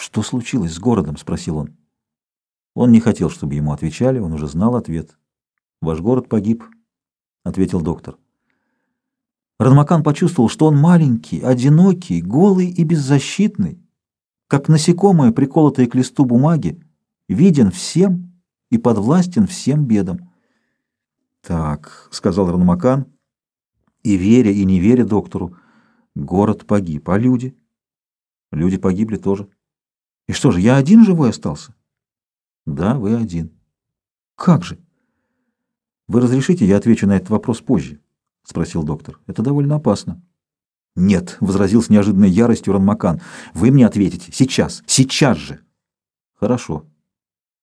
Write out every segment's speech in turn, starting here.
«Что случилось с городом?» — спросил он. Он не хотел, чтобы ему отвечали, он уже знал ответ. «Ваш город погиб», — ответил доктор. Радмакан почувствовал, что он маленький, одинокий, голый и беззащитный, как насекомое, приколотое к листу бумаги, виден всем и подвластен всем бедам. «Так», — сказал Радмакан, и веря и не веря доктору, город погиб, а люди? Люди погибли тоже. И что же, я один живой остался? Да, вы один. Как же? Вы разрешите, я отвечу на этот вопрос позже? Спросил доктор. Это довольно опасно. Нет, возразил с неожиданной яростью Ранмакан. Вы мне ответите. Сейчас. Сейчас же. Хорошо.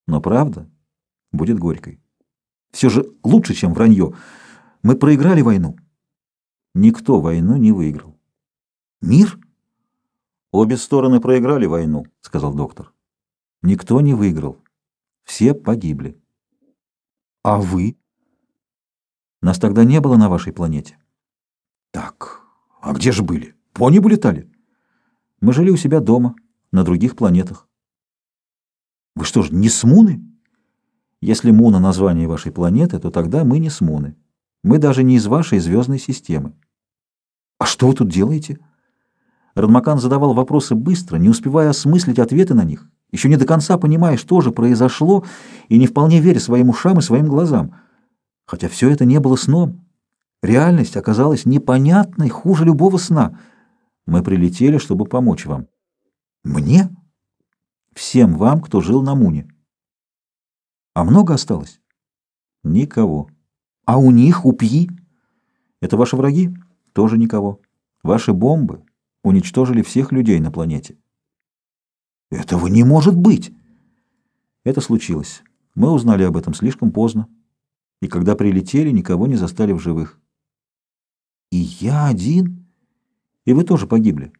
Но правда будет горькой. Все же лучше, чем вранье. Мы проиграли войну. Никто войну не выиграл. Мир? Обе стороны проиграли войну, сказал доктор. Никто не выиграл. Все погибли. А вы? Нас тогда не было на вашей планете. Так, а где же были? По небу летали? Мы жили у себя дома, на других планетах. Вы что ж, не с Муны? Если Муна название вашей планеты, то тогда мы не с Муны. Мы даже не из вашей звездной системы. А что вы тут делаете? Радмакан задавал вопросы быстро, не успевая осмыслить ответы на них еще не до конца понимая, что же произошло, и не вполне веря своим ушам и своим глазам. Хотя все это не было сном. Реальность оказалась непонятной, хуже любого сна. Мы прилетели, чтобы помочь вам. Мне? Всем вам, кто жил на Муне. А много осталось? Никого. А у них, у Пьи? Это ваши враги? Тоже никого. Ваши бомбы уничтожили всех людей на планете. Этого не может быть. Это случилось. Мы узнали об этом слишком поздно. И когда прилетели, никого не застали в живых. И я один? И вы тоже погибли.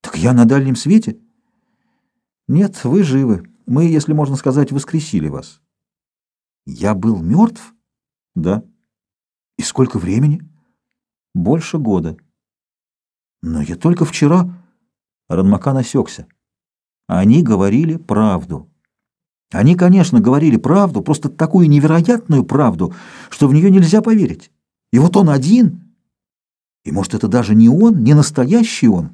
Так я на дальнем свете? Нет, вы живы. Мы, если можно сказать, воскресили вас. Я был мертв? Да. И сколько времени? Больше года. Но я только вчера... Ранмакан осекся. Они говорили правду. Они, конечно, говорили правду, просто такую невероятную правду, что в нее нельзя поверить. И вот он один. И может, это даже не он, не настоящий он.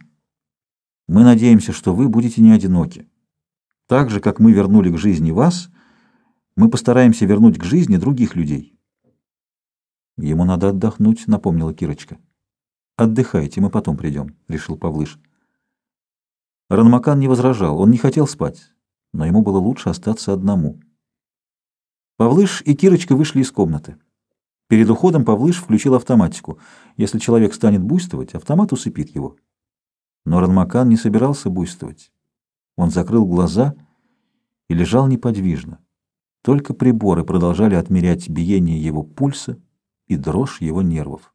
Мы надеемся, что вы будете не одиноки. Так же, как мы вернули к жизни вас, мы постараемся вернуть к жизни других людей. Ему надо отдохнуть, напомнила Кирочка. Отдыхайте, мы потом придем, решил Павлыш. Ранмакан не возражал, он не хотел спать, но ему было лучше остаться одному. Павлыш и Кирочка вышли из комнаты. Перед уходом Павлыш включил автоматику. Если человек станет буйствовать, автомат усыпит его. Но Ранмакан не собирался буйствовать. Он закрыл глаза и лежал неподвижно. Только приборы продолжали отмерять биение его пульса и дрожь его нервов.